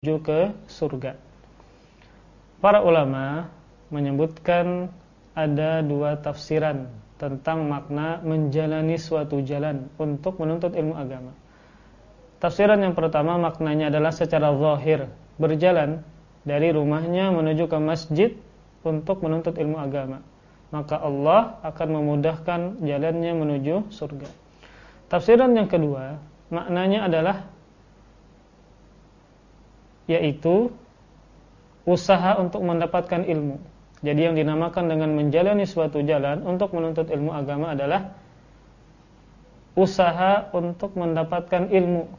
menuju ke surga. Para ulama menyebutkan ada dua tafsiran tentang makna menjalani suatu jalan untuk menuntut ilmu agama. Tafsiran yang pertama maknanya adalah secara zahir, berjalan dari rumahnya menuju ke masjid untuk menuntut ilmu agama. Maka Allah akan memudahkan jalannya menuju surga. Tafsiran yang kedua, maknanya adalah yaitu usaha untuk mendapatkan ilmu. Jadi yang dinamakan dengan menjalani suatu jalan untuk menuntut ilmu agama adalah usaha untuk mendapatkan ilmu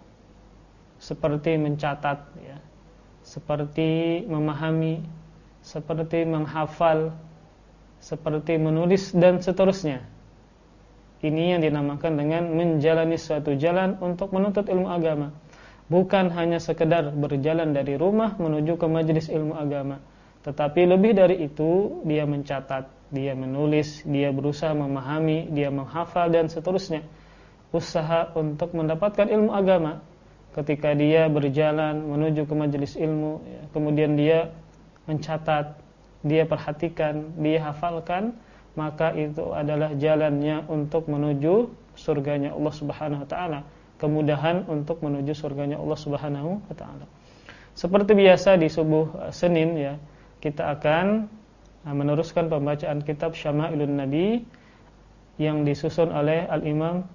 seperti mencatat ya, seperti memahami, seperti menghafal, seperti menulis dan seterusnya. Ini yang dinamakan dengan menjalani suatu jalan untuk menuntut ilmu agama bukan hanya sekedar berjalan dari rumah menuju ke majelis ilmu agama, tetapi lebih dari itu dia mencatat, dia menulis, dia berusaha memahami, dia menghafal dan seterusnya. Usaha untuk mendapatkan ilmu agama ketika dia berjalan menuju ke majelis ilmu, ya, kemudian dia mencatat, dia perhatikan, dia hafalkan, maka itu adalah jalannya untuk menuju surganya Allah Subhanahu wa taala kemudahan untuk menuju surganya Allah Subhanahu wa taala. Seperti biasa di subuh uh, Senin ya, kita akan uh, meneruskan pembacaan kitab Syama'ilun Nabi yang disusun oleh Al-Imam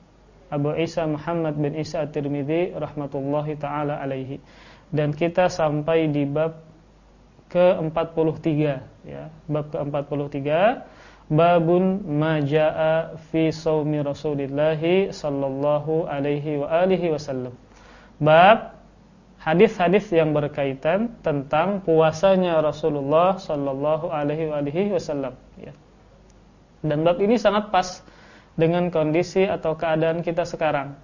Abu Isa Muhammad bin Isa At-Tirmidzi rahmatullahi taala alaihi. Dan kita sampai di bab ke-43 ya, bab ke-43 babun majaa fi saumi Rasulillah sallallahu alaihi wa alihi wasallam. Bab hadis-hadis yang berkaitan tentang puasanya Rasulullah sallallahu alaihi wa alihi wasallam ya. Dan bab ini sangat pas dengan kondisi atau keadaan kita sekarang,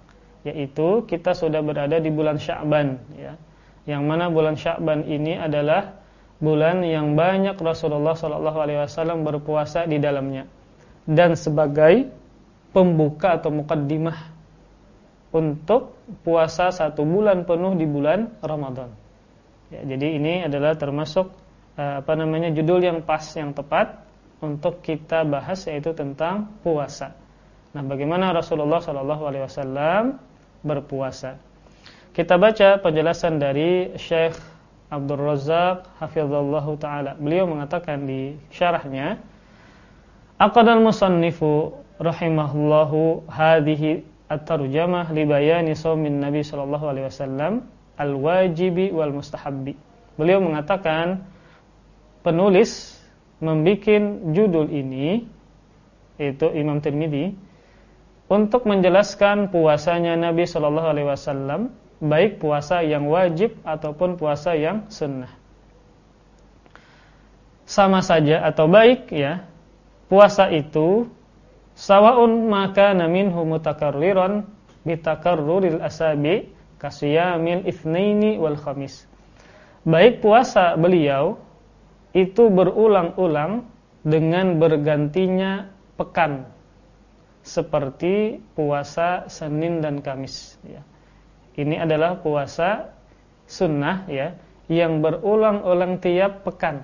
yaitu kita sudah berada di bulan Sya'ban ya. Yang mana bulan Sya'ban ini adalah bulan yang banyak Rasulullah Shallallahu Alaihi Wasallam berpuasa di dalamnya dan sebagai pembuka atau mukaddimah untuk puasa satu bulan penuh di bulan Ramadan. Ya, jadi ini adalah termasuk uh, apa namanya judul yang pas yang tepat untuk kita bahas yaitu tentang puasa. Nah, bagaimana Rasulullah Shallallahu Alaihi Wasallam berpuasa? Kita baca penjelasan dari Syekh Abdul Razak hafizallahu taala. Beliau mengatakan di syarahnya Aqadal musannifu rahimahullahu hadhihi at-tarjamah li bayani shaumin Nabi sallallahu alaihi wasallam al-wajibi wal mustahabbi. Beliau mengatakan penulis membuat judul ini itu Imam Tirmidzi untuk menjelaskan puasanya Nabi sallallahu alaihi wasallam baik puasa yang wajib ataupun puasa yang sunnah. Sama saja atau baik ya, puasa itu sawaun maka naminhu mutakarriran bitakarruril asabi kasiyamil itsnaini wal khamis. Baik puasa beliau itu berulang-ulang dengan bergantinya pekan seperti puasa Senin dan Kamis ya. Ini adalah puasa sunnah ya yang berulang-ulang tiap pekan.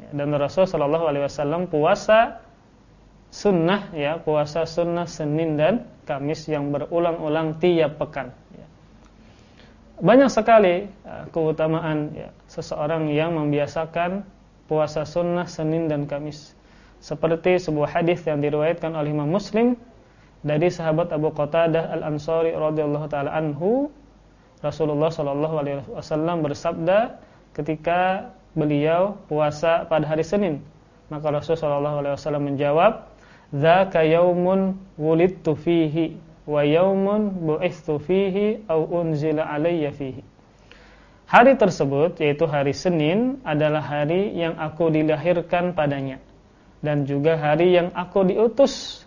Ya, dan Rasul Shallallahu Alaihi Wasallam puasa sunnah ya puasa sunnah Senin dan Kamis yang berulang-ulang tiap pekan. Ya. Banyak sekali ya, keutamaan ya, seseorang yang membiasakan puasa sunnah Senin dan Kamis. Seperti sebuah hadis yang diriwayatkan oleh Imam Muslim dari sahabat Abu Qatadah Al-Ansari radhiyallahu taala anhu Rasulullah sallallahu alaihi wasallam bersabda ketika beliau puasa pada hari Senin maka Rasul sallallahu alaihi wasallam menjawab dzaka yaumun wulidtu fihi wa yaumun bu'itstu fihi au unzila alayya fihi. Hari tersebut yaitu hari Senin adalah hari yang aku dilahirkan padanya dan juga hari yang aku diutus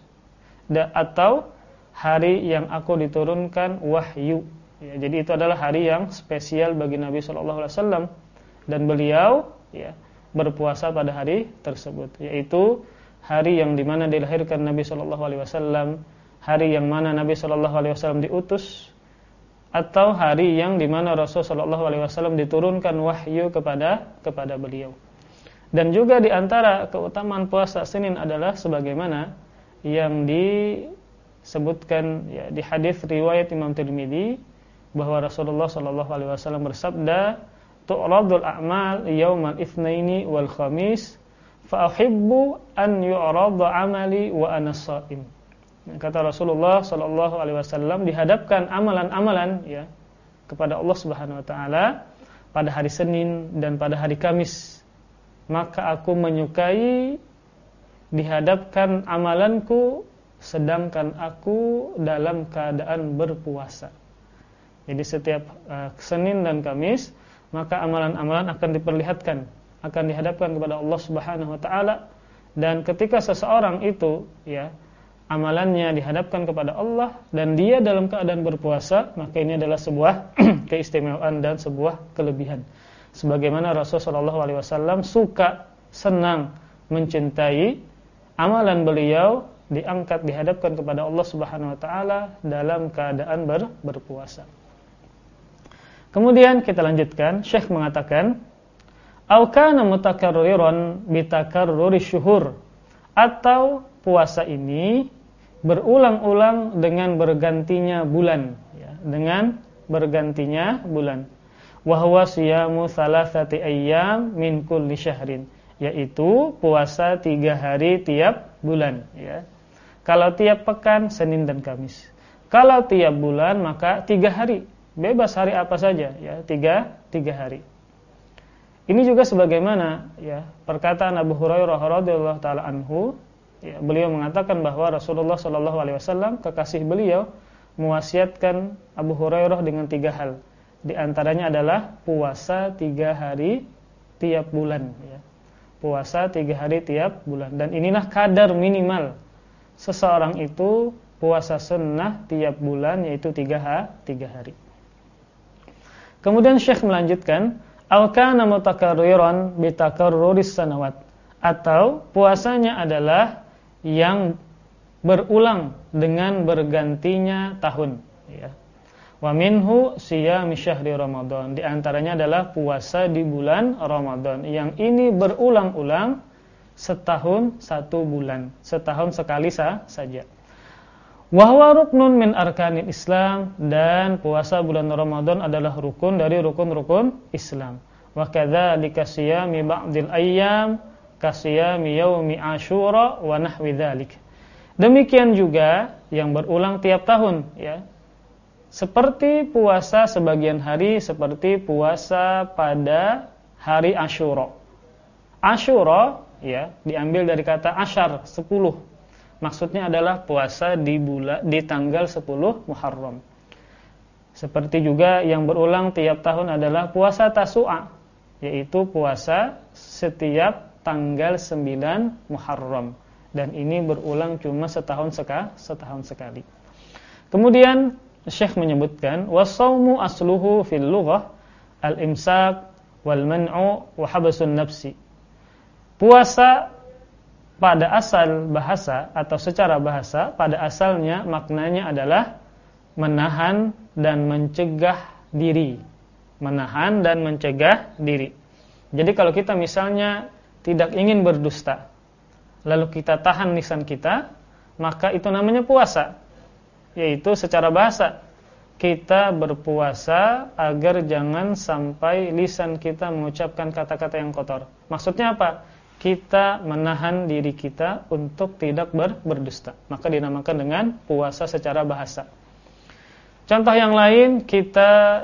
atau hari yang aku diturunkan wahyu. Ya, jadi itu adalah hari yang spesial bagi Nabi Shallallahu Alaihi Wasallam dan beliau ya, berpuasa pada hari tersebut, yaitu hari yang di mana dilahirkan Nabi Shallallahu Alaihi Wasallam, hari yang mana Nabi Shallallahu Alaihi Wasallam diutus, atau hari yang di mana Rasulullah SAW diturunkan wahyu kepada kepada beliau. Dan juga di antara keutamaan puasa Senin adalah sebagaimana yang disebutkan ya, di hadis riwayat Imam Tirmidzi bahwa Rasulullah SAW bersabda, "Tu'radul a'mal yaumal itsnaini wal khamis, fa uhibbu an yu'rada 'amali wa ana sha'im." Kata Rasulullah sallallahu alaihi wasallam dihadapkan amalan-amalan ya kepada Allah Subhanahu wa taala pada hari Senin dan pada hari Kamis. Maka aku menyukai dihadapkan amalanku sedangkan aku dalam keadaan berpuasa. Jadi setiap uh, Senin dan Kamis maka amalan-amalan akan diperlihatkan, akan dihadapkan kepada Allah Subhanahu wa taala dan ketika seseorang itu ya amalannya dihadapkan kepada Allah dan dia dalam keadaan berpuasa, maka ini adalah sebuah keistimewaan dan sebuah kelebihan. Sebagaimana Rasulullah SAW suka, senang, mencintai amalan beliau diangkat dihadapkan kepada Allah Subhanahu wa taala dalam keadaan ber, berpuasa. Kemudian kita lanjutkan, Syekh mengatakan, "Au kana mutakarriran bitakarruri syuhur" atau puasa ini berulang-ulang dengan bergantinya bulan ya, dengan bergantinya bulan. Wahwa siyamu salasati ayyam min kulli syahrin yaitu puasa tiga hari tiap bulan ya kalau tiap pekan Senin dan Kamis kalau tiap bulan maka tiga hari bebas hari apa saja ya tiga tiga hari ini juga sebagaimana ya perkataan Abu Hurairah radhiyallahu taala anhu ya, beliau mengatakan bahwa Rasulullah Shallallahu Alaihi Wasallam kekasih beliau mewasiatkan Abu Hurairah dengan tiga hal. Di antaranya adalah puasa tiga hari tiap bulan. Ya. Puasa tiga hari tiap bulan. Dan inilah kadar minimal seseorang itu puasa sunnah tiap bulan yaitu tiga, ha, tiga hari. Kemudian Syekh melanjutkan, al-kana mutakarriran bitakarruris sanawat atau puasanya adalah yang berulang dengan bergantinya tahun ya. Wa minhu siyam syahri Ramadan. Di antaranya adalah puasa di bulan Ramadan yang ini berulang-ulang setahun satu bulan, setahun sekali sah, saja. Wahwa ruknun min arkanil Islam dan puasa bulan Ramadan adalah rukun dari rukun-rukun Islam. Wa kadzalika siyami ba'dil ayyam kasiyami yaumi Asyura wa nahwi dzalik. Demikian juga yang berulang tiap tahun ya. Seperti puasa sebagian hari seperti puasa pada hari Asyura. Asyura ya diambil dari kata asyar 10. Maksudnya adalah puasa di bulan di tanggal 10 Muharram. Seperti juga yang berulang tiap tahun adalah puasa Tasu'a, yaitu puasa setiap tanggal 9 Muharram dan ini berulang cuma setahun seka, setahun sekali. Kemudian Syekh menyebutkan wasaumu asluhu fil lughah al-imsak wal man'u wa habsun nafsi. Puasa pada asal bahasa atau secara bahasa pada asalnya maknanya adalah menahan dan mencegah diri. Menahan dan mencegah diri. Jadi kalau kita misalnya tidak ingin berdusta, lalu kita tahan lisan kita, maka itu namanya puasa. Yaitu secara bahasa kita berpuasa agar jangan sampai lisan kita mengucapkan kata-kata yang kotor. Maksudnya apa? Kita menahan diri kita untuk tidak ber berdusta. Maka dinamakan dengan puasa secara bahasa. Contoh yang lain, kita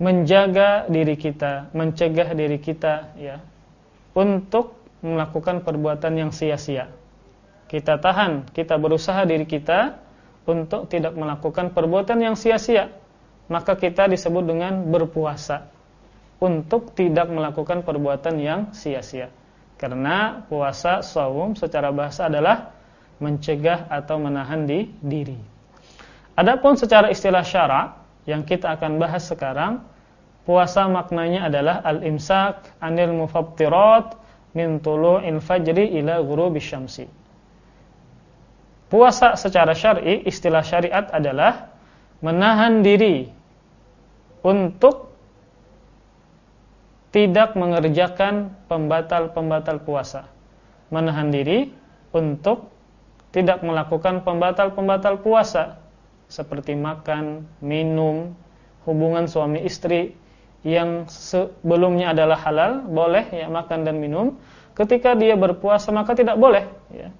menjaga diri kita, mencegah diri kita ya untuk melakukan perbuatan yang sia-sia. Kita tahan, kita berusaha diri kita untuk tidak melakukan perbuatan yang sia-sia. Maka kita disebut dengan berpuasa untuk tidak melakukan perbuatan yang sia-sia. Karena puasa saum secara bahasa adalah mencegah atau menahan di diri. Adapun secara istilah syara yang kita akan bahas sekarang Puasa maknanya adalah al-imsak anil mufattirat min tulu'il fajri ila ghurubis syamsi. Puasa secara syar'i, istilah syariat adalah menahan diri untuk tidak mengerjakan pembatal-pembatal puasa. Menahan diri untuk tidak melakukan pembatal-pembatal puasa seperti makan, minum, hubungan suami istri yang sebelumnya adalah halal, boleh ya makan dan minum. Ketika dia berpuasa maka tidak boleh ya.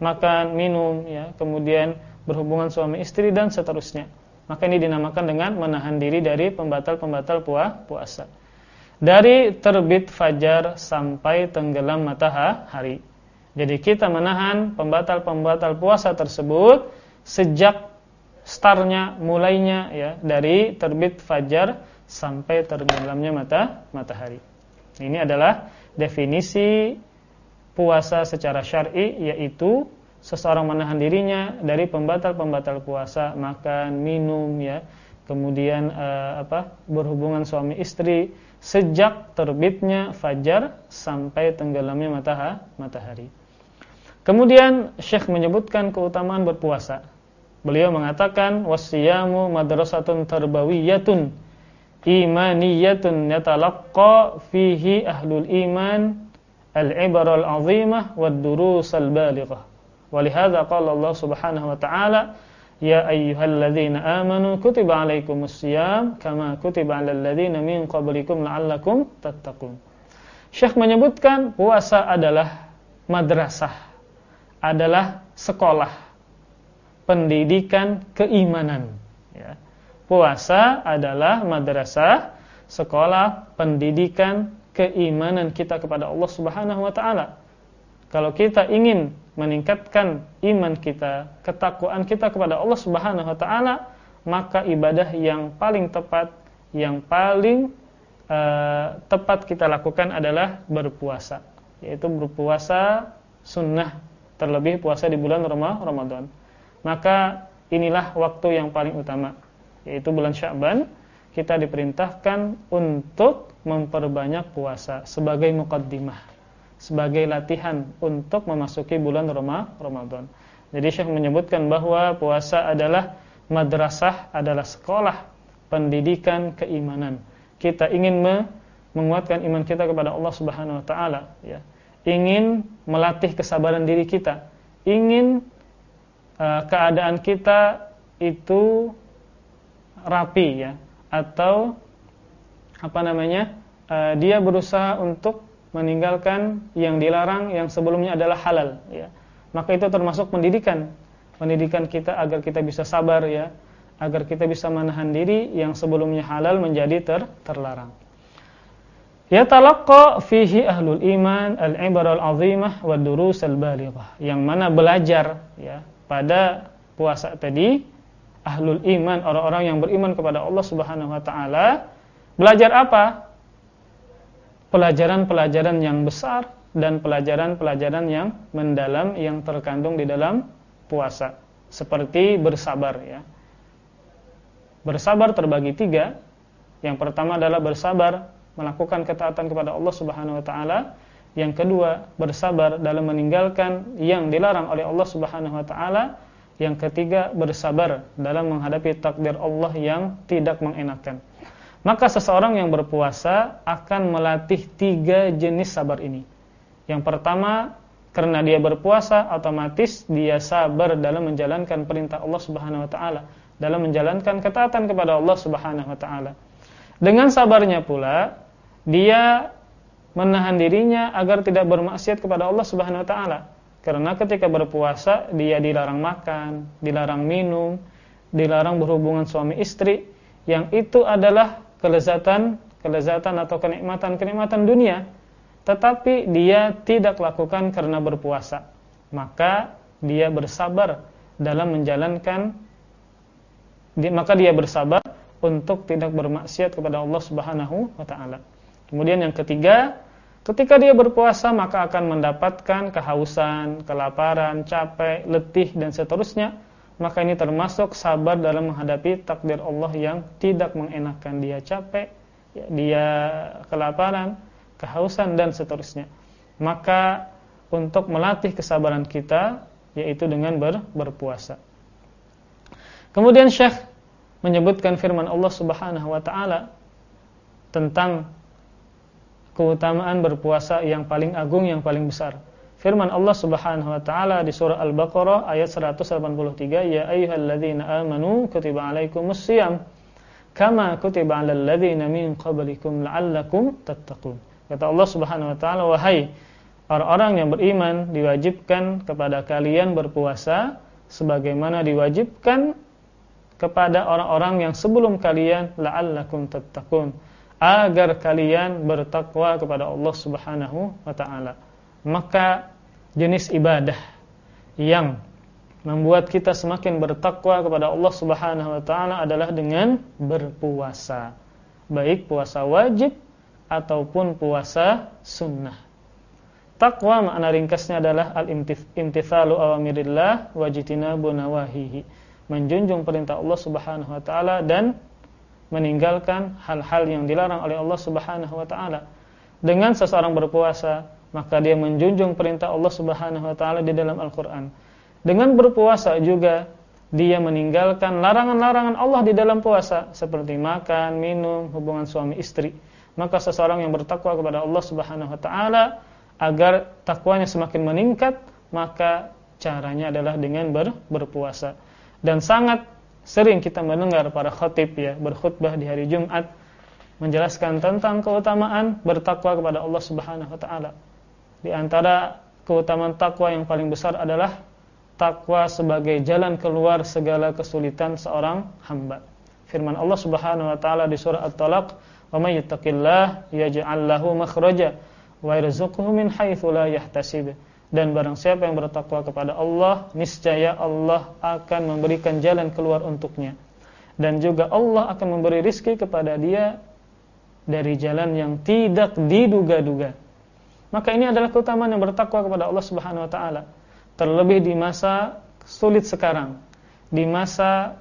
Makan, minum ya, kemudian berhubungan suami istri dan seterusnya. Maka ini dinamakan dengan menahan diri dari pembatal-pembatal puasa dari terbit fajar sampai tenggelam matahari. Jadi kita menahan pembatal-pembatal puasa tersebut sejak startnya mulainya ya dari terbit fajar sampai tenggelamnya mata matahari. Ini adalah definisi puasa secara syar'i yaitu seseorang menahan dirinya dari pembatal-pembatal puasa, makan, minum ya, kemudian uh, apa? berhubungan suami istri sejak terbitnya fajar sampai tenggelamnya matahari. Kemudian Syekh menyebutkan keutamaan berpuasa. Beliau mengatakan wasiyamu madrasatun tarbawiyatun imaniyatun yatalaqqa fihi ahlul iman al-ibar al-azimah wad-durus al-balighah. Walihada qala Allah Subhanahu wa ta'ala Ya ayyuhalladzina amanu kutiba alaikumus siyam kama kutiba alal ladzina min qablikum la'allakum tattaqun. Syekh menyebutkan puasa adalah madrasah, adalah sekolah pendidikan keimanan. Ya. Puasa adalah madrasah, sekolah pendidikan keimanan kita kepada Allah Subhanahu wa taala. Kalau kita ingin meningkatkan iman kita, ketakwaan kita kepada Allah Subhanahu wa taala, maka ibadah yang paling tepat, yang paling uh, tepat kita lakukan adalah berpuasa, yaitu berpuasa sunnah, terlebih puasa di bulan Ramadan. Maka inilah waktu yang paling utama, yaitu bulan Sya'ban, kita diperintahkan untuk memperbanyak puasa sebagai mukaddimah sebagai latihan untuk memasuki bulan Ramadan. Jadi Syekh menyebutkan bahwa puasa adalah madrasah, adalah sekolah pendidikan keimanan. Kita ingin menguatkan iman kita kepada Allah Subhanahu wa taala ya. Ingin melatih kesabaran diri kita, ingin uh, keadaan kita itu rapi ya atau apa namanya? Uh, dia berusaha untuk meninggalkan yang dilarang yang sebelumnya adalah halal ya. Maka itu termasuk pendidikan. Pendidikan kita agar kita bisa sabar ya, agar kita bisa menahan diri yang sebelumnya halal menjadi ter terlarang. Ya talaqqa fihi ahlul iman al-ibar al-azimah wa durus al-balighah. Yang mana belajar ya pada puasa tadi ahlul iman orang-orang yang beriman kepada Allah Subhanahu wa taala belajar apa? pelajaran-pelajaran yang besar dan pelajaran-pelajaran yang mendalam yang terkandung di dalam puasa. Seperti bersabar ya. Bersabar terbagi tiga. Yang pertama adalah bersabar melakukan ketaatan kepada Allah Subhanahu Wa Taala. Yang kedua bersabar dalam meninggalkan yang dilarang oleh Allah Subhanahu Wa Taala yang ketiga bersabar dalam menghadapi takdir Allah yang tidak mengenakan maka seseorang yang berpuasa akan melatih tiga jenis sabar ini. Yang pertama, karena dia berpuasa, otomatis dia sabar dalam menjalankan perintah Allah Subhanahu wa taala, dalam menjalankan ketaatan kepada Allah Subhanahu wa taala. Dengan sabarnya pula, dia menahan dirinya agar tidak bermaksiat kepada Allah Subhanahu wa taala. Karena ketika berpuasa, dia dilarang makan, dilarang minum, dilarang berhubungan suami istri, yang itu adalah kelezatan kelezatan atau kenikmatan-kenikmatan dunia tetapi dia tidak lakukan karena berpuasa maka dia bersabar dalam menjalankan maka dia bersabar untuk tidak bermaksiat kepada Allah Subhanahu wa taala. Kemudian yang ketiga, ketika dia berpuasa maka akan mendapatkan kehausan, kelaparan, capek, letih dan seterusnya maka ini termasuk sabar dalam menghadapi takdir Allah yang tidak mengenakan dia capek, dia kelaparan, kehausan dan seterusnya. Maka untuk melatih kesabaran kita yaitu dengan ber, berpuasa. Kemudian Syekh menyebutkan firman Allah Subhanahu wa taala tentang keutamaan berpuasa yang paling agung yang paling besar. Firman Allah Subhanahu wa taala di surah Al-Baqarah ayat 183, "Ya ayyuhalladzina amanu kutiba alaikumus shiyam kama kutiba 'alal ladzina min qablikum la'allakum tattaqun." Kata Allah Subhanahu wa taala, "Wahai orang-orang yang beriman, diwajibkan kepada kalian berpuasa sebagaimana diwajibkan kepada orang-orang yang sebelum kalian la'allakum tattaqun." Agar kalian bertakwa kepada Allah Subhanahu wa taala. Maka jenis ibadah yang membuat kita semakin bertakwa kepada Allah Subhanahu wa taala adalah dengan berpuasa. Baik puasa wajib ataupun puasa sunnah. Takwa makna ringkasnya adalah al-imtithalu awamirillah wajitinabu nawahihi. Menjunjung perintah Allah Subhanahu wa taala dan meninggalkan hal-hal yang dilarang oleh Allah Subhanahu wa taala. Dengan seseorang berpuasa, maka dia menjunjung perintah Allah Subhanahu wa taala di dalam Al-Qur'an. Dengan berpuasa juga dia meninggalkan larangan-larangan Allah di dalam puasa seperti makan, minum, hubungan suami istri. Maka seseorang yang bertakwa kepada Allah Subhanahu wa taala agar takwanya semakin meningkat, maka caranya adalah dengan ber, berpuasa. Dan sangat sering kita mendengar para khatib ya berkhutbah di hari Jumat menjelaskan tentang keutamaan bertakwa kepada Allah Subhanahu wa taala. Di antara keutamaan takwa yang paling besar adalah takwa sebagai jalan keluar segala kesulitan seorang hamba. Firman Allah Subhanahu wa taala di surah At-Talaq, "Wa may yattaqillah yaj'al lahu makhraja wa yarzuqhu min haitsu la yahtasib." Dan barang siapa yang bertakwa kepada Allah, niscaya Allah akan memberikan jalan keluar untuknya. Dan juga Allah akan memberi rizki kepada dia dari jalan yang tidak diduga-duga. Maka ini adalah keutamaan yang bertakwa kepada Allah Subhanahu wa taala. Terlebih di masa sulit sekarang. Di masa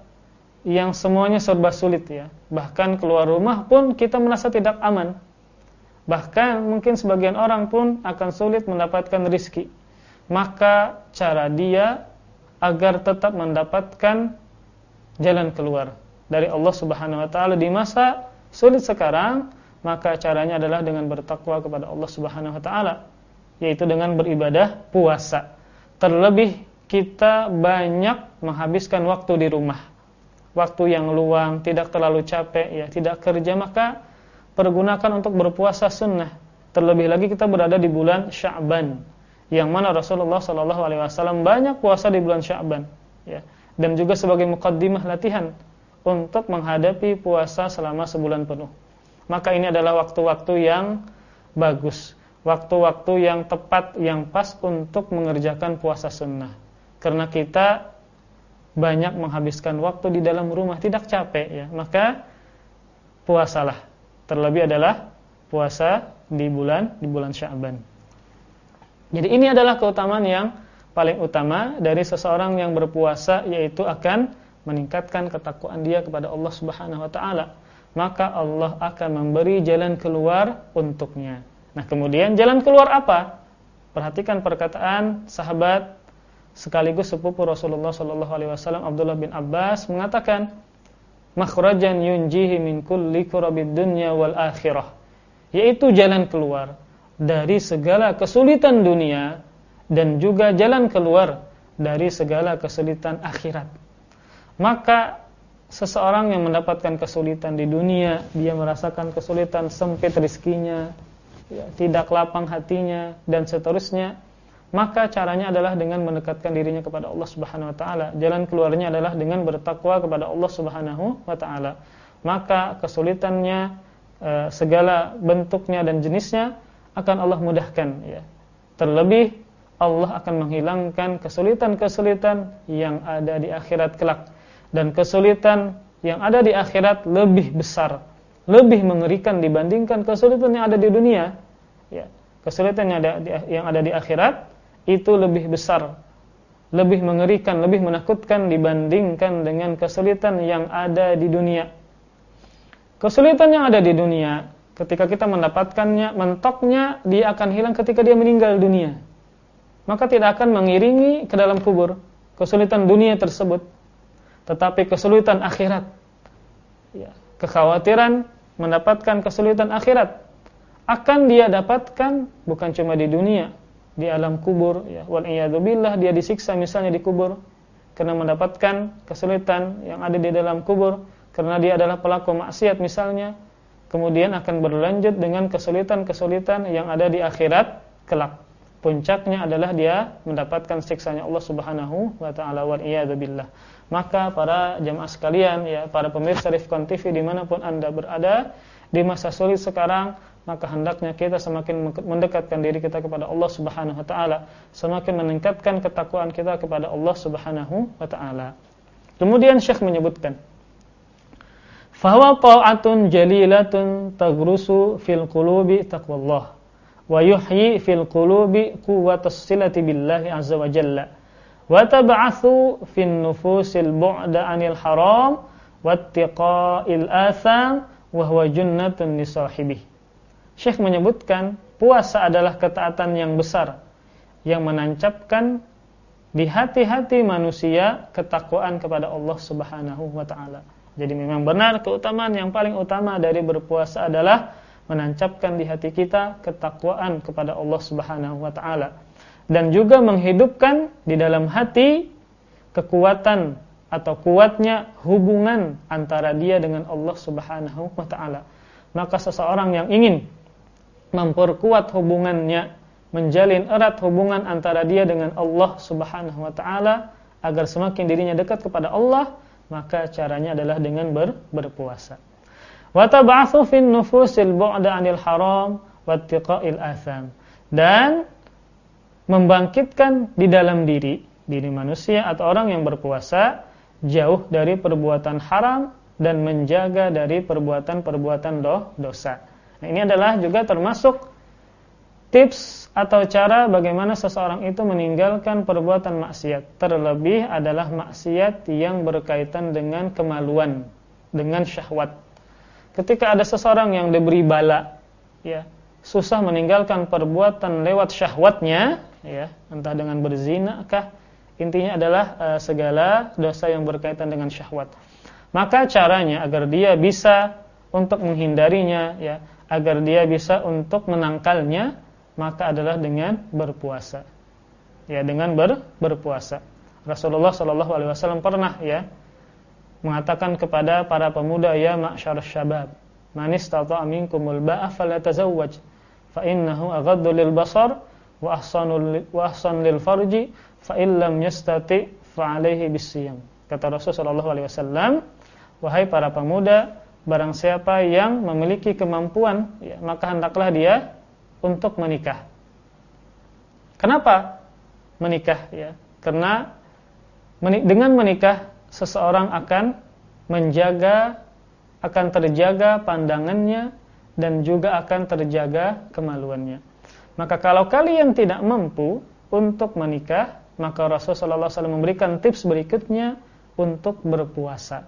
yang semuanya serba sulit ya. Bahkan keluar rumah pun kita merasa tidak aman. Bahkan mungkin sebagian orang pun akan sulit mendapatkan rizki maka cara dia agar tetap mendapatkan jalan keluar dari Allah Subhanahu wa taala di masa sulit sekarang, maka caranya adalah dengan bertakwa kepada Allah Subhanahu wa taala, yaitu dengan beribadah puasa. Terlebih kita banyak menghabiskan waktu di rumah. Waktu yang luang, tidak terlalu capek ya, tidak kerja maka pergunakan untuk berpuasa sunnah. Terlebih lagi kita berada di bulan Sya'ban yang mana Rasulullah Shallallahu Alaihi Wasallam banyak puasa di bulan Syaban, ya, dan juga sebagai mukaddimah latihan untuk menghadapi puasa selama sebulan penuh. Maka ini adalah waktu-waktu yang bagus, waktu-waktu yang tepat, yang pas untuk mengerjakan puasa sunnah. Karena kita banyak menghabiskan waktu di dalam rumah, tidak capek ya, maka puasalah. Terlebih adalah puasa di bulan di bulan Syaban. Jadi ini adalah keutamaan yang paling utama dari seseorang yang berpuasa yaitu akan meningkatkan ketakwaan dia kepada Allah Subhanahu wa taala. Maka Allah akan memberi jalan keluar untuknya. Nah, kemudian jalan keluar apa? Perhatikan perkataan sahabat sekaligus sepupu Rasulullah sallallahu alaihi wasallam Abdullah bin Abbas mengatakan makhrajan yunjihi min kulli kurabid dunya wal akhirah yaitu jalan keluar dari segala kesulitan dunia dan juga jalan keluar dari segala kesulitan akhirat. Maka seseorang yang mendapatkan kesulitan di dunia, dia merasakan kesulitan sempit rizkinya, ya, tidak lapang hatinya dan seterusnya, maka caranya adalah dengan mendekatkan dirinya kepada Allah Subhanahu wa taala. Jalan keluarnya adalah dengan bertakwa kepada Allah Subhanahu wa taala. Maka kesulitannya eh, segala bentuknya dan jenisnya akan Allah mudahkan ya. Terlebih Allah akan menghilangkan kesulitan-kesulitan yang ada di akhirat kelak dan kesulitan yang ada di akhirat lebih besar, lebih mengerikan dibandingkan kesulitan yang ada di dunia. Ya, kesulitan yang ada di, yang ada di akhirat itu lebih besar, lebih mengerikan, lebih menakutkan dibandingkan dengan kesulitan yang ada di dunia. Kesulitan yang ada di dunia Ketika kita mendapatkannya, mentoknya, dia akan hilang ketika dia meninggal dunia. Maka tidak akan mengiringi ke dalam kubur kesulitan dunia tersebut. Tetapi kesulitan akhirat, ya, kekhawatiran mendapatkan kesulitan akhirat akan dia dapatkan bukan cuma di dunia, di alam kubur ya. Wal billah dia disiksa misalnya di kubur karena mendapatkan kesulitan yang ada di dalam kubur karena dia adalah pelaku maksiat misalnya. Kemudian akan berlanjut dengan kesulitan-kesulitan yang ada di akhirat kelak. Puncaknya adalah dia mendapatkan siksanya Allah Subhanahu wa taala wal billah. Maka para jamaah sekalian ya, para pemirsa Rifkon TV di mana pun Anda berada di masa sulit sekarang maka hendaknya kita semakin mendekatkan diri kita kepada Allah Subhanahu wa taala, semakin meningkatkan ketakwaan kita kepada Allah Subhanahu wa taala. Kemudian Syekh menyebutkan Fahuwa ta'atun jalilatun tagrusu fil qulubi taqwallah wa yuhyi fil qulubi quwwatas silati billahi azza wa jalla wa tab'athu fin nufusil bu'da 'anil haram wattiqa'il atham wa huwa junnatun li sahibihi Syekh menyebutkan puasa adalah ketaatan yang besar yang menancapkan di hati-hati manusia ketakwaan kepada Allah Subhanahu wa taala. Jadi memang benar keutamaan yang paling utama dari berpuasa adalah menancapkan di hati kita ketakwaan kepada Allah Subhanahu wa taala dan juga menghidupkan di dalam hati kekuatan atau kuatnya hubungan antara dia dengan Allah Subhanahu wa taala. Maka seseorang yang ingin memperkuat hubungannya, menjalin erat hubungan antara dia dengan Allah Subhanahu wa taala agar semakin dirinya dekat kepada Allah, maka caranya adalah dengan ber, berpuasa. Wa tab'atsu fin nufusil bu'da 'anil haram wattiqa'il atham. Dan membangkitkan di dalam diri diri manusia atau orang yang berpuasa jauh dari perbuatan haram dan menjaga dari perbuatan-perbuatan dosa. Nah, ini adalah juga termasuk tips atau cara bagaimana seseorang itu meninggalkan perbuatan maksiat. Terlebih adalah maksiat yang berkaitan dengan kemaluan, dengan syahwat. Ketika ada seseorang yang diberi bala, ya, susah meninggalkan perbuatan lewat syahwatnya, ya, entah dengan berzina kah, intinya adalah uh, segala dosa yang berkaitan dengan syahwat. Maka caranya agar dia bisa untuk menghindarinya, ya, agar dia bisa untuk menangkalnya maka adalah dengan berpuasa. Ya, dengan ber, berpuasa. Rasulullah Shallallahu alaihi wasallam pernah ya mengatakan kepada para pemuda ya ma'syar syabab, man istata'a minkumul ba'a falyatazawwaj fa innahu aghaddu lil basar wa ahsanu wa ahsan lil farji fa illam yastati fa alaihi bisiyam. Kata Rasulullah Shallallahu alaihi wasallam, wahai para pemuda, barang siapa yang memiliki kemampuan ya, maka hendaklah dia untuk menikah. Kenapa menikah ya? Karena dengan menikah seseorang akan menjaga akan terjaga pandangannya dan juga akan terjaga kemaluannya. Maka kalau kalian tidak mampu untuk menikah, maka Rasulullah SAW memberikan tips berikutnya untuk berpuasa.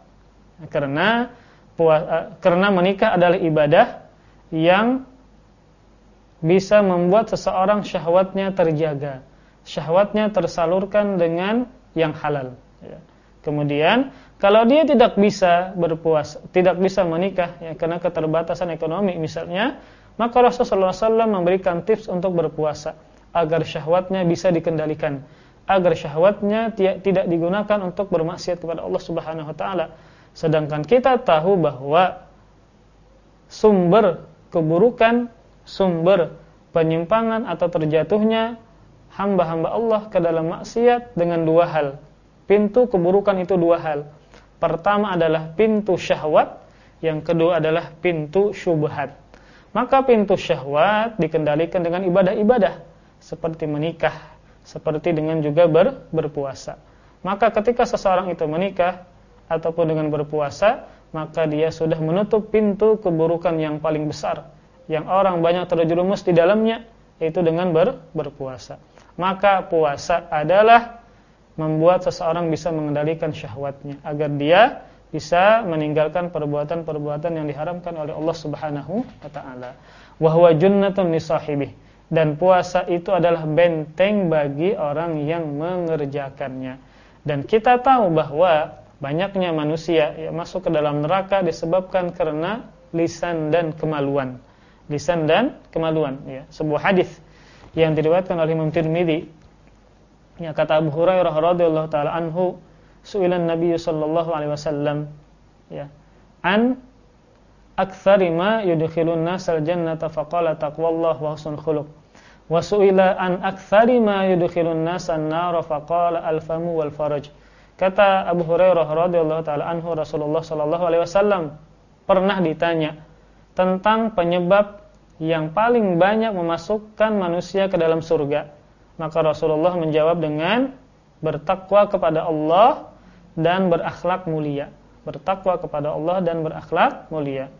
Karena Eh, karena menikah adalah ibadah yang bisa membuat seseorang syahwatnya terjaga, syahwatnya tersalurkan dengan yang halal. Ya. Kemudian kalau dia tidak bisa berpuasa, tidak bisa menikah ya karena keterbatasan ekonomi misalnya, maka Rasulullah SAW memberikan tips untuk berpuasa agar syahwatnya bisa dikendalikan, agar syahwatnya tidak digunakan untuk bermaksiat kepada Allah Subhanahu wa taala Sedangkan kita tahu bahwa sumber keburukan, sumber penyimpangan atau terjatuhnya hamba-hamba Allah ke dalam maksiat dengan dua hal. Pintu keburukan itu dua hal. Pertama adalah pintu syahwat, yang kedua adalah pintu syubhat. Maka pintu syahwat dikendalikan dengan ibadah-ibadah seperti menikah, seperti dengan juga ber, berpuasa. Maka ketika seseorang itu menikah, ataupun dengan berpuasa, maka dia sudah menutup pintu keburukan yang paling besar yang orang banyak terjerumus di dalamnya yaitu dengan ber, berpuasa. Maka puasa adalah membuat seseorang bisa mengendalikan syahwatnya agar dia bisa meninggalkan perbuatan-perbuatan yang diharamkan oleh Allah Subhanahu wa taala. Wa huwa junnatun Dan puasa itu adalah benteng bagi orang yang mengerjakannya. Dan kita tahu bahwa banyaknya manusia ya masuk ke dalam neraka disebabkan karena lisan dan kemaluan. Lisan dan kemaluan. Ya. Sebuah hadis yang diriwayatkan oleh Imam Tirmizi ya kata Abu Hurairah radhiyallahu taala anhu su'ilan Nabi sallallahu alaihi wasallam. Ya an aktsari ma yudkhilun nasal jannata faqala taqwallah wa husnul khuluq. Wa su'ila an aktsari ma yudkhilun nasan nar faqala al-famu wal faraj kata Abu Hurairah radhiyallahu taala anhu Rasulullah sallallahu alaihi wasallam pernah ditanya tentang penyebab yang paling banyak memasukkan manusia ke dalam surga maka Rasulullah menjawab dengan bertakwa kepada Allah dan berakhlak mulia bertakwa kepada Allah dan berakhlak mulia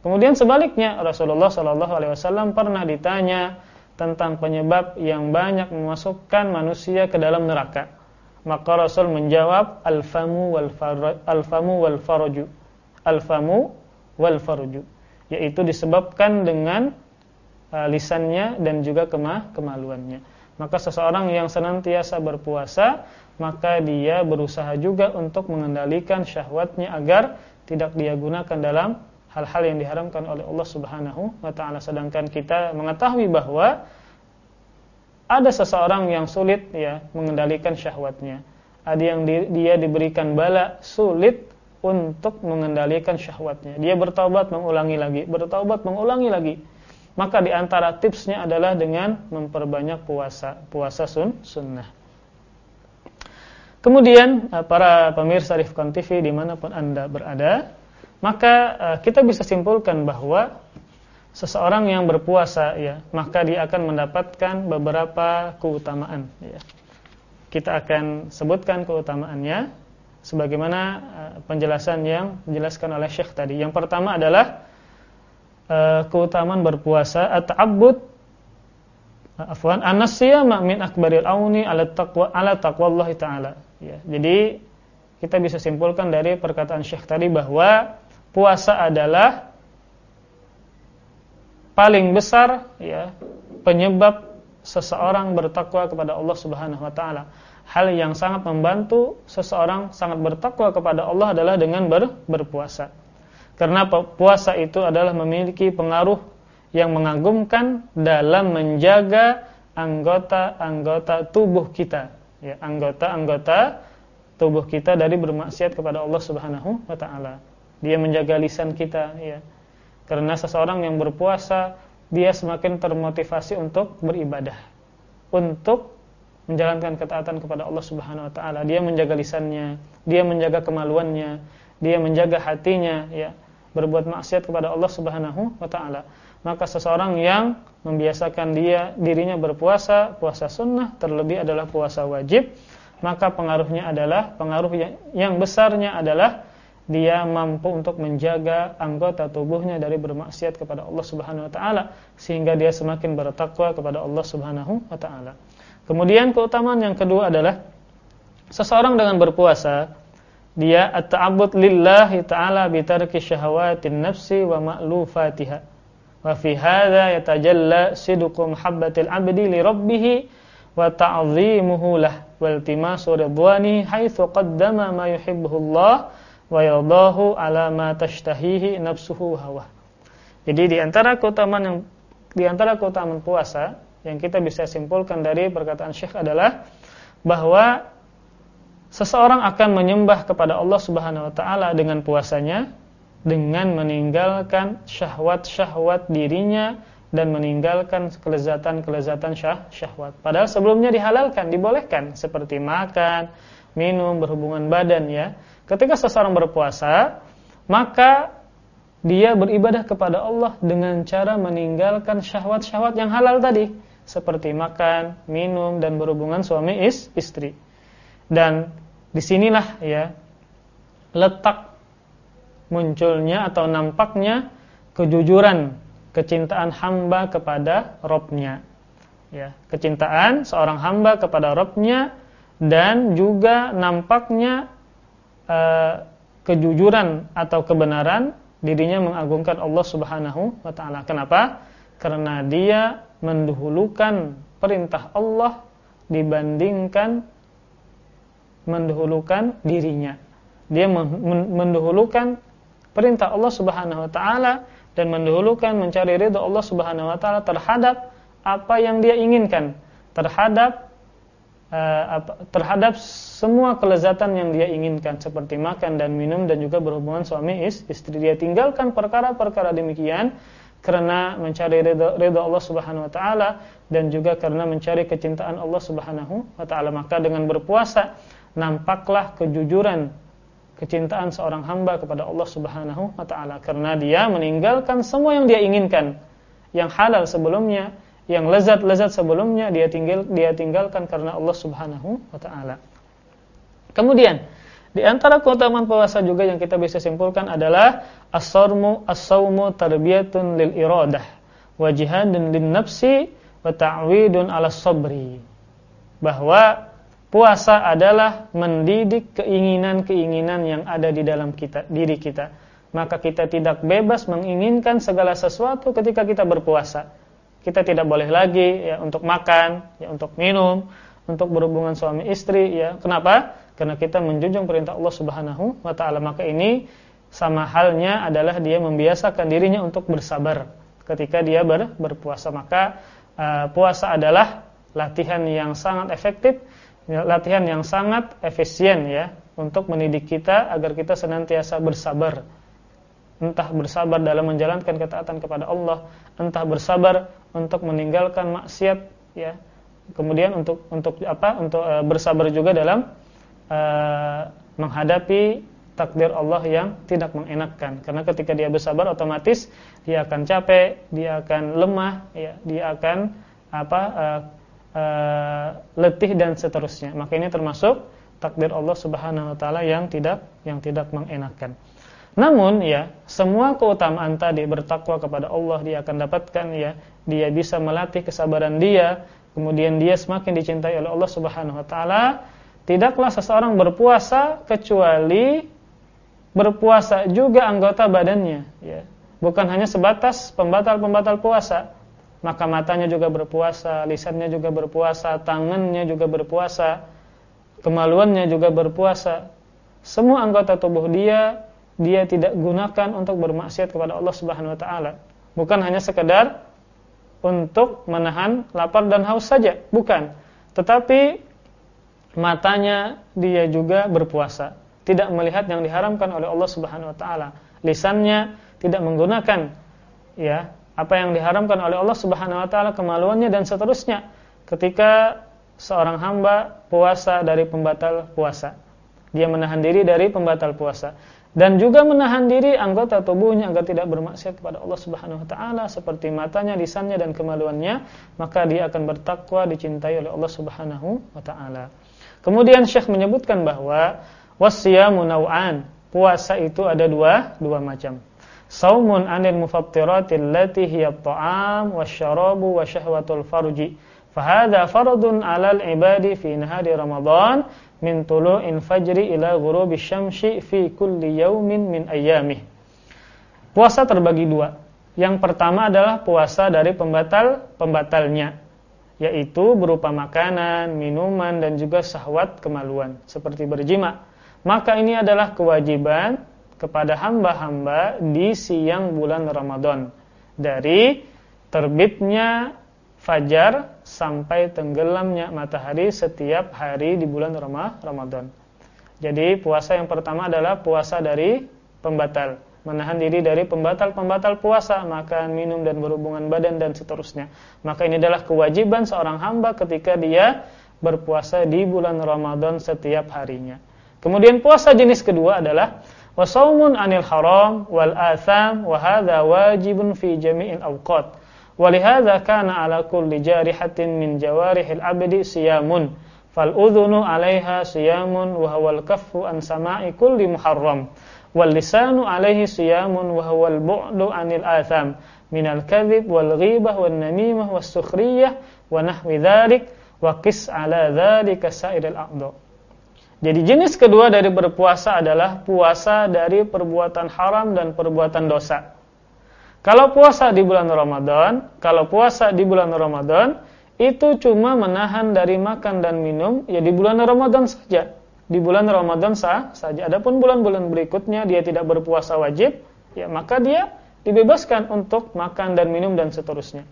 kemudian sebaliknya Rasulullah sallallahu alaihi wasallam pernah ditanya tentang penyebab yang banyak memasukkan manusia ke dalam neraka. Maka Rasul menjawab al-famu wal al-famu wal faraju. Al-famu wal faraju, yaitu disebabkan dengan uh, lisannya dan juga kemah kemaluannya. Maka seseorang yang senantiasa berpuasa, maka dia berusaha juga untuk mengendalikan syahwatnya agar tidak dia gunakan dalam hal-hal yang diharamkan oleh Allah Subhanahu wa taala sedangkan kita mengetahui bahwa ada seseorang yang sulit ya mengendalikan syahwatnya. Ada yang di, dia diberikan bala sulit untuk mengendalikan syahwatnya. Dia bertaubat mengulangi lagi, bertaubat mengulangi lagi. Maka di antara tipsnya adalah dengan memperbanyak puasa, puasa sun sunnah. Kemudian eh, para pemirsa Rifkon TV di mana pun anda berada, maka uh, kita bisa simpulkan bahwa seseorang yang berpuasa ya, maka dia akan mendapatkan beberapa keutamaan ya. Kita akan sebutkan keutamaannya sebagaimana uh, penjelasan yang dijelaskan oleh Syekh tadi. Yang pertama adalah uh, keutamaan berpuasa at-ta'abbud uh, afwan an-nasiyama min akbaril auni ala taqwa ala taqwallah taala ya. Jadi kita bisa simpulkan dari perkataan Syekh tadi bahwa puasa adalah paling besar ya penyebab seseorang bertakwa kepada Allah Subhanahu wa taala. Hal yang sangat membantu seseorang sangat bertakwa kepada Allah adalah dengan ber, berpuasa. Karena puasa itu adalah memiliki pengaruh yang mengagumkan dalam menjaga anggota-anggota tubuh kita, ya, anggota-anggota tubuh kita dari bermaksiat kepada Allah Subhanahu wa taala dia menjaga lisan kita ya. Karena seseorang yang berpuasa dia semakin termotivasi untuk beribadah. Untuk menjalankan ketaatan kepada Allah Subhanahu wa taala. Dia menjaga lisannya, dia menjaga kemaluannya, dia menjaga hatinya ya, berbuat maksiat kepada Allah Subhanahu wa taala. Maka seseorang yang membiasakan dia dirinya berpuasa, puasa sunnah terlebih adalah puasa wajib, maka pengaruhnya adalah pengaruh yang, yang besarnya adalah dia mampu untuk menjaga anggota tubuhnya dari bermaksiat kepada Allah Subhanahu wa taala sehingga dia semakin bertakwa kepada Allah Subhanahu wa taala. Kemudian keutamaan yang kedua adalah seseorang dengan berpuasa dia at-ta'abbud lillahi ta'ala bi tarki syahawatin nafsi wa ma'lufatiha. Wa fi hadza yatajalla sidqu muhabbatil 'abdi li rabbih wa ta'dhimuhu lah wal timasu ridwani haitsu qaddama ma yuhibbuhu Allah wa yardahu ala ma tashtahihi nafsuhu hawa. Jadi di antara keutamaan yang di antara keutamaan puasa yang kita bisa simpulkan dari perkataan Syekh adalah bahwa seseorang akan menyembah kepada Allah Subhanahu wa taala dengan puasanya dengan meninggalkan syahwat-syahwat dirinya dan meninggalkan kelezatan-kelezatan syah, syahwat. Padahal sebelumnya dihalalkan, dibolehkan seperti makan, minum, berhubungan badan ya. Ketika seseorang berpuasa, maka dia beribadah kepada Allah dengan cara meninggalkan syahwat-syahwat yang halal tadi, seperti makan, minum dan berhubungan suami is, istri. Dan di sinilah ya letak munculnya atau nampaknya kejujuran kecintaan hamba kepada Robnya. Ya, kecintaan seorang hamba kepada Robnya dan juga nampaknya uh, kejujuran atau kebenaran dirinya mengagungkan Allah Subhanahu wa taala. Kenapa? Karena dia mendahulukan perintah Allah dibandingkan mendahulukan dirinya dia mendahulukan perintah Allah Subhanahu wa taala dan mendahulukan mencari ridha Allah Subhanahu wa taala terhadap apa yang dia inginkan, terhadap uh, terhadap semua kelezatan yang dia inginkan seperti makan dan minum dan juga berhubungan suami istri. Dia tinggalkan perkara-perkara demikian karena mencari ridha Allah Subhanahu wa taala dan juga karena mencari kecintaan Allah Subhanahu wa taala. Maka dengan berpuasa nampaklah kejujuran kecintaan seorang hamba kepada Allah Subhanahu wa taala karena dia meninggalkan semua yang dia inginkan yang halal sebelumnya yang lezat-lezat sebelumnya dia tinggal dia tinggalkan karena Allah Subhanahu wa taala. Kemudian di antara keutamaan puasa juga yang kita bisa simpulkan adalah as-sawmu as-sawmu tarbiyatun lil iradah wa jihadun lin nafsi wa ta'widun ala sabri. Bahwa Puasa adalah mendidik keinginan-keinginan yang ada di dalam kita, diri kita. Maka kita tidak bebas menginginkan segala sesuatu ketika kita berpuasa. Kita tidak boleh lagi ya untuk makan, ya untuk minum, untuk berhubungan suami istri ya. Kenapa? Karena kita menjunjung perintah Allah Subhanahu wa taala. Maka ini sama halnya adalah dia membiasakan dirinya untuk bersabar ketika dia ber, berpuasa. Maka uh, puasa adalah latihan yang sangat efektif ya, latihan yang sangat efisien ya untuk mendidik kita agar kita senantiasa bersabar. Entah bersabar dalam menjalankan ketaatan kepada Allah, entah bersabar untuk meninggalkan maksiat ya. Kemudian untuk untuk apa? Untuk e, bersabar juga dalam e, menghadapi takdir Allah yang tidak mengenakkan. Karena ketika dia bersabar otomatis dia akan capek, dia akan lemah ya, dia akan apa? E, uh, letih dan seterusnya. Maka ini termasuk takdir Allah Subhanahu wa taala yang tidak yang tidak mengenakan. Namun ya, semua keutamaan tadi bertakwa kepada Allah dia akan dapatkan ya, dia bisa melatih kesabaran dia, kemudian dia semakin dicintai oleh Allah Subhanahu wa taala. Tidaklah seseorang berpuasa kecuali berpuasa juga anggota badannya ya. Bukan hanya sebatas pembatal-pembatal puasa, maka matanya juga berpuasa, lisannya juga berpuasa, tangannya juga berpuasa, kemaluannya juga berpuasa. Semua anggota tubuh dia dia tidak gunakan untuk bermaksiat kepada Allah Subhanahu wa taala. Bukan hanya sekedar untuk menahan lapar dan haus saja, bukan. Tetapi matanya dia juga berpuasa, tidak melihat yang diharamkan oleh Allah Subhanahu wa taala. Lisannya tidak menggunakan ya apa yang diharamkan oleh Allah Subhanahu wa taala kemaluannya dan seterusnya. Ketika seorang hamba puasa dari pembatal puasa. Dia menahan diri dari pembatal puasa. Dan juga menahan diri anggota tubuhnya agar tidak bermaksiat kepada Allah Subhanahu wa taala seperti matanya, lisannya dan kemaluannya maka dia akan bertakwa dicintai oleh Allah Subhanahu wa taala. Kemudian Syekh menyebutkan bahwa wasyamu nau'an, puasa itu ada dua dua macam saumun anil mufattiratil lati hiya at-ta'am wasyarabu wa syahwatul farji. Fahadha fardun 'alal ibadi fi nahari ramadan min tulu'in fajri ila ghurubi syamsi fi kulli yaumin min ayyamih. Puasa terbagi dua. Yang pertama adalah puasa dari pembatal pembatalnya yaitu berupa makanan, minuman dan juga syahwat kemaluan seperti berjima. Maka ini adalah kewajiban kepada hamba-hamba di siang bulan Ramadan dari terbitnya fajar sampai tenggelamnya matahari setiap hari di bulan Ramadan. Jadi puasa yang pertama adalah puasa dari pembatal, menahan diri dari pembatal-pembatal puasa, makan, minum dan berhubungan badan dan seterusnya. Maka ini adalah kewajiban seorang hamba ketika dia berpuasa di bulan Ramadan setiap harinya. Kemudian puasa jenis kedua adalah haram wal atham wa hadha wajibun fi jami'il awqat ولهذا كان على كل جارحة من جوارح العبد صيام. فالأذن عليها صيام وهو الكف عن سماع كل محرم. واللسان عليه صيام وهو البعد عن الآثام. من الكذب والغيبة والنميمة والسخرية ونحو ذلك. وقس على ذلك سائر الأعضاء. Jadi jenis kedua dari berpuasa adalah puasa dari perbuatan haram dan perbuatan dosa. Kalau puasa di bulan Ramadan, kalau puasa di bulan Ramadan itu cuma menahan dari makan dan minum ya di bulan Ramadan saja. di bulan Ramadan sah saja. Adapun bulan-bulan berikutnya dia tidak berpuasa wajib, ya maka dia dibebaskan untuk makan dan minum dan seterusnya.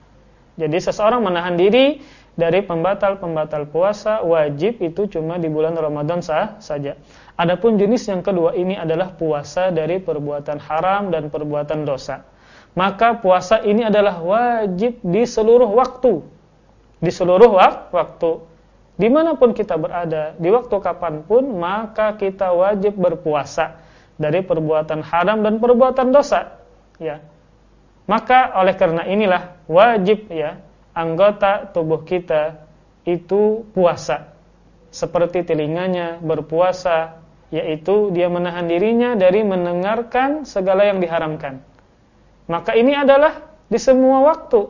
Jadi seseorang menahan diri dari pembatal-pembatal puasa wajib itu cuma di bulan Ramadan sah saja. Adapun jenis yang kedua ini adalah puasa dari perbuatan haram dan perbuatan dosa. Maka puasa ini adalah wajib di seluruh waktu. Di seluruh waktu. Di mana pun kita berada, di waktu kapan pun, maka kita wajib berpuasa dari perbuatan haram dan perbuatan dosa. Ya, maka oleh karena inilah wajib ya anggota tubuh kita itu puasa. Seperti telinganya berpuasa, yaitu dia menahan dirinya dari mendengarkan segala yang diharamkan. Maka ini adalah di semua waktu,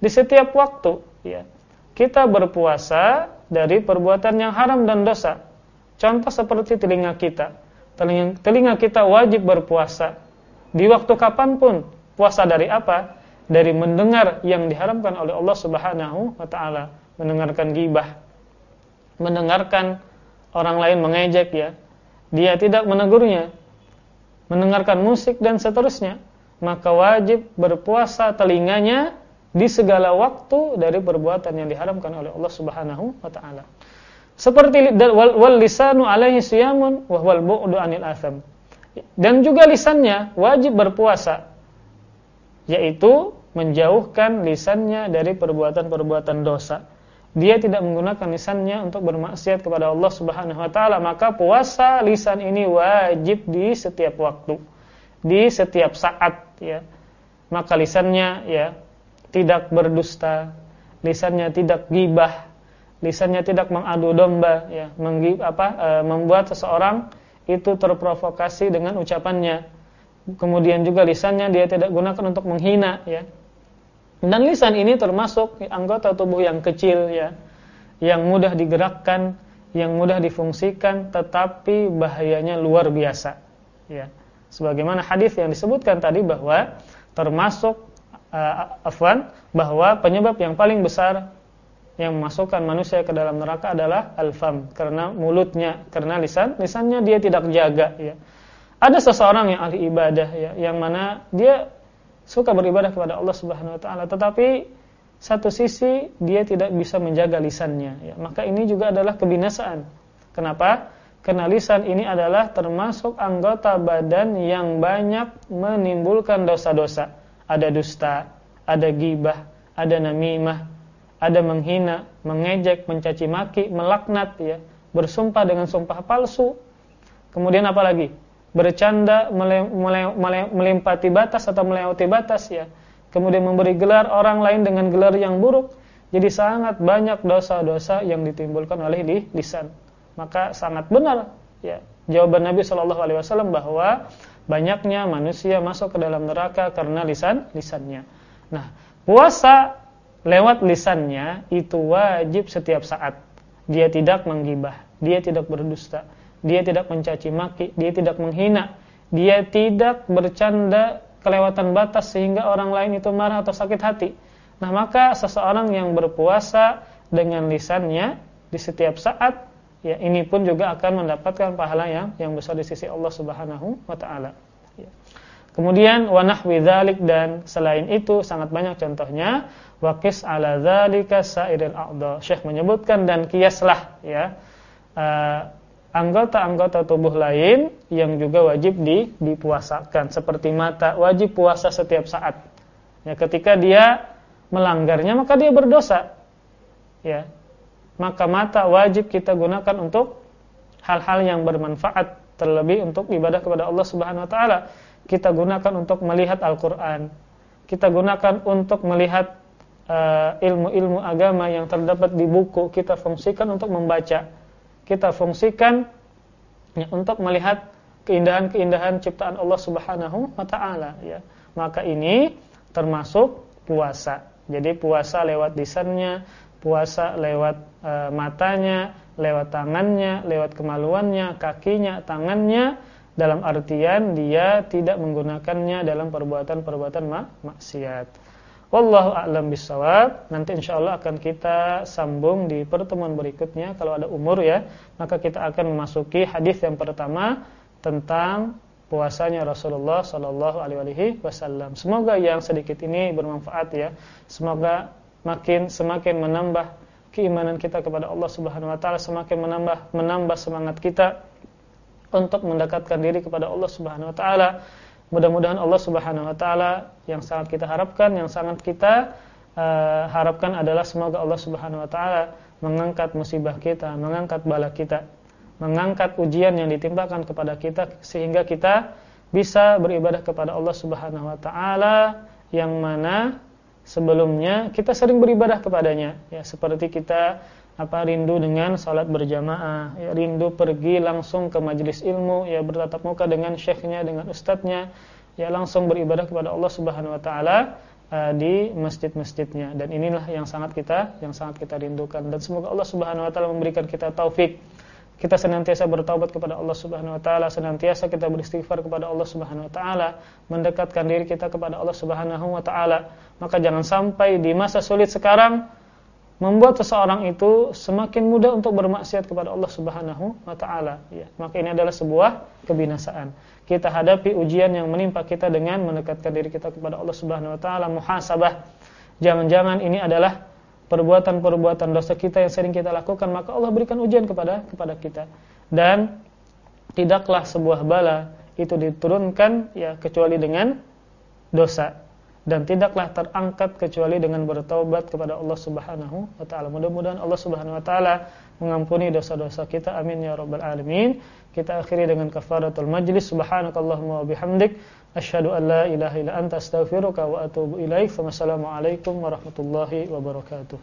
di setiap waktu, ya. Kita berpuasa dari perbuatan yang haram dan dosa. Contoh seperti telinga kita. Telinga, telinga kita wajib berpuasa di waktu kapan pun. Puasa dari apa? Dari mendengar yang diharamkan oleh Allah Subhanahu wa taala, mendengarkan gibah, mendengarkan orang lain mengejek ya, dia tidak menegurnya, mendengarkan musik dan seterusnya, maka wajib berpuasa telinganya di segala waktu dari perbuatan yang diharamkan oleh Allah Subhanahu wa taala. Seperti wal, wal lisanu alaihi siyamun wa wal bu'du anil atham. Dan juga lisannya wajib berpuasa yaitu menjauhkan lisannya dari perbuatan-perbuatan dosa dia tidak menggunakan lisannya untuk bermaksiat kepada Allah Subhanahu wa taala, maka puasa lisan ini wajib di setiap waktu, di setiap saat ya. Maka lisannya ya tidak berdusta, lisannya tidak gibah, lisannya tidak mengadu domba ya, menggib, apa e, membuat seseorang itu terprovokasi dengan ucapannya. Kemudian juga lisannya dia tidak gunakan untuk menghina ya dan lisan ini termasuk anggota tubuh yang kecil ya, yang mudah digerakkan, yang mudah difungsikan, tetapi bahayanya luar biasa. Ya. Sebagaimana hadis yang disebutkan tadi bahwa termasuk uh, afwan bahwa penyebab yang paling besar yang memasukkan manusia ke dalam neraka adalah al-fam karena mulutnya, karena lisan, lisannya dia tidak jaga ya. Ada seseorang yang ahli ibadah ya, yang mana dia suka beribadah kepada Allah Subhanahu wa taala, tetapi satu sisi dia tidak bisa menjaga lisannya ya. Maka ini juga adalah kebinasaan. Kenapa? Karena lisan ini adalah termasuk anggota badan yang banyak menimbulkan dosa-dosa. Ada dusta, ada gibah, ada namimah, ada menghina, mengejek, mencaci maki, melaknat ya, bersumpah dengan sumpah palsu. Kemudian apa lagi? Bercanda melempati batas atau melewati batas ya. Kemudian memberi gelar orang lain dengan gelar yang buruk. Jadi sangat banyak dosa-dosa yang ditimbulkan oleh di lisan. Maka sangat benar ya. Jawaban Nabi Shallallahu Alaihi Wasallam bahwa banyaknya manusia masuk ke dalam neraka karena lisan lisannya. Nah puasa lewat lisannya itu wajib setiap saat. Dia tidak menggibah dia tidak berdusta dia tidak mencaci maki, dia tidak menghina, dia tidak bercanda kelewatan batas sehingga orang lain itu marah atau sakit hati. Nah, maka seseorang yang berpuasa dengan lisannya di setiap saat, ya ini pun juga akan mendapatkan pahala yang yang besar di sisi Allah Subhanahu wa taala. Ya. Kemudian wanah widzalik dan selain itu sangat banyak contohnya waqis ala dzalika sairil a'dha. Syekh menyebutkan dan kiaslah ya. Uh, anggota-anggota tubuh lain yang juga wajib di, dipuasakan seperti mata wajib puasa setiap saat. Ya, ketika dia melanggarnya maka dia berdosa. Ya. Maka mata wajib kita gunakan untuk hal-hal yang bermanfaat terlebih untuk ibadah kepada Allah Subhanahu wa taala. Kita gunakan untuk melihat Al-Qur'an. Kita gunakan untuk melihat eh, ilmu-ilmu uh, agama yang terdapat di buku, kita fungsikan untuk membaca kita fungsikan ya, untuk melihat keindahan-keindahan ciptaan Allah Subhanahu wa taala ya. Maka ini termasuk puasa. Jadi puasa lewat lisannya, puasa lewat e, matanya, lewat tangannya, lewat kemaluannya, kakinya, tangannya dalam artian dia tidak menggunakannya dalam perbuatan-perbuatan mak maksiat. Wallahu a'lam bisawab. Nanti insya Allah akan kita sambung di pertemuan berikutnya kalau ada umur ya, maka kita akan memasuki hadis yang pertama tentang puasanya Rasulullah sallallahu alaihi wasallam. Semoga yang sedikit ini bermanfaat ya. Semoga makin semakin menambah keimanan kita kepada Allah Subhanahu wa taala, semakin menambah menambah semangat kita untuk mendekatkan diri kepada Allah Subhanahu wa taala Mudah-mudahan Allah Subhanahu wa taala yang sangat kita harapkan, yang sangat kita uh, harapkan adalah semoga Allah Subhanahu wa taala mengangkat musibah kita, mengangkat bala kita, mengangkat ujian yang ditimpakan kepada kita sehingga kita bisa beribadah kepada Allah Subhanahu wa taala yang mana sebelumnya kita sering beribadah kepadanya. Ya seperti kita apa rindu dengan salat berjamaah, ya rindu pergi langsung ke majelis ilmu, ya bertatap muka dengan syekhnya, dengan ustadznya, ya langsung beribadah kepada Allah Subhanahu wa taala uh, di masjid-masjidnya. Dan inilah yang sangat kita yang sangat kita rindukan dan semoga Allah Subhanahu wa taala memberikan kita taufik kita senantiasa bertaubat kepada Allah Subhanahu wa taala, senantiasa kita beristighfar kepada Allah Subhanahu wa taala, mendekatkan diri kita kepada Allah Subhanahu wa taala. Maka jangan sampai di masa sulit sekarang membuat seseorang itu semakin mudah untuk bermaksiat kepada Allah Subhanahu wa taala. Ya maka ini adalah sebuah kebinasaan. Kita hadapi ujian yang menimpa kita dengan mendekatkan diri kita kepada Allah Subhanahu wa taala. Muhasabah. Jangan-jangan ini adalah perbuatan-perbuatan dosa kita yang sering kita lakukan maka Allah berikan ujian kepada kepada kita. Dan tidaklah sebuah bala itu diturunkan ya kecuali dengan dosa dan tidaklah terangkat kecuali dengan bertaubat kepada Allah Subhanahu wa taala. Mudah-mudahan Allah Subhanahu wa taala mengampuni dosa-dosa kita. Amin ya rabbal alamin. Kita akhiri dengan kafaratul majlis. Subhanakallahumma wa bihamdik asyhadu an la ilaha illa anta astaghfiruka wa atubu ilaik. Wassalamualaikum warahmatullahi wabarakatuh.